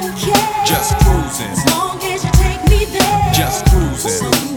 don't care. just cruising, As long as you take me there. just cruising,